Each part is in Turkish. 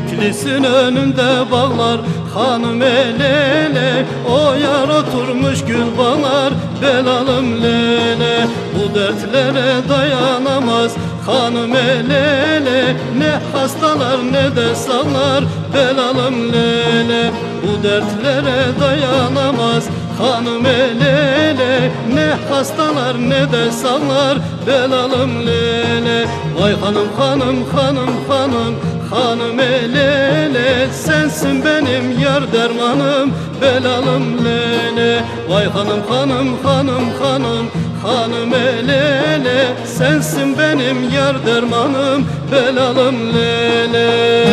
Bitlis'in önünde bağlar hanım elele O yar oturmuş gül bağlar belalım lele. Bu dertlere dayanamaz hanım elele Ne hastalar ne de sağlar belalım lele. Bu dertlere dayanamaz hanım elele Ne hastalar ne de sağlar belalım lele. Vay hanım hanım hanım hanım Hanım elele sensin benim yar dermanım belalım lele Vay hanım hanım hanım hanım hanım elele sensin benim yar dermanım belalım lele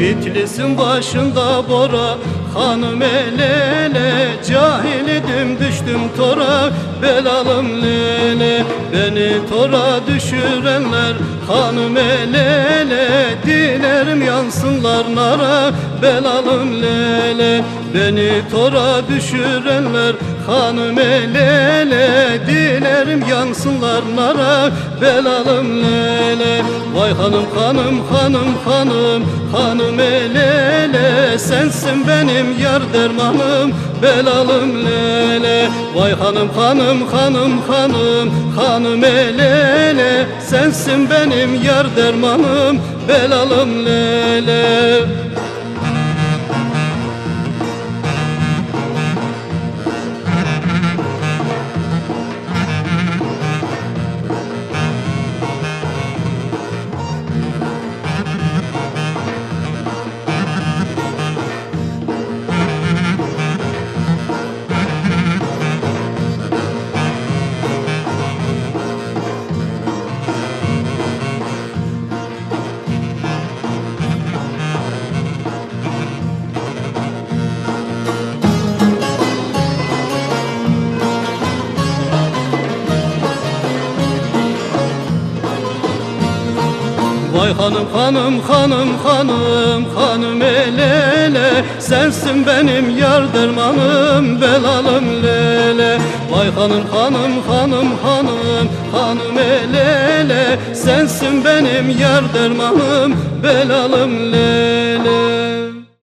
Bitlis'in başında bora Hanım elele Cahiledim düştüm tora Belalım lele. Beni tora düşürenler Hanım elele Dilerim yansınlar nara Belalım lele. Beni tora düşürenler Hanım elele Dilerim yansınlar nara Belalım lele. Vay hanım hanım hanım hanım Hanım elele Sensin benim yar dermanım Belalım lele. Vay hanım hanım hanım hanım Hanım elele Sensin benim yar dermanım Belalım lele Vay hanım hanım hanım hanım hanım elele Sensin benim yar dermanım belalım lele. Vay hanım hanım hanım hanım hanım elele Sensin benim yar dermanım belalım lele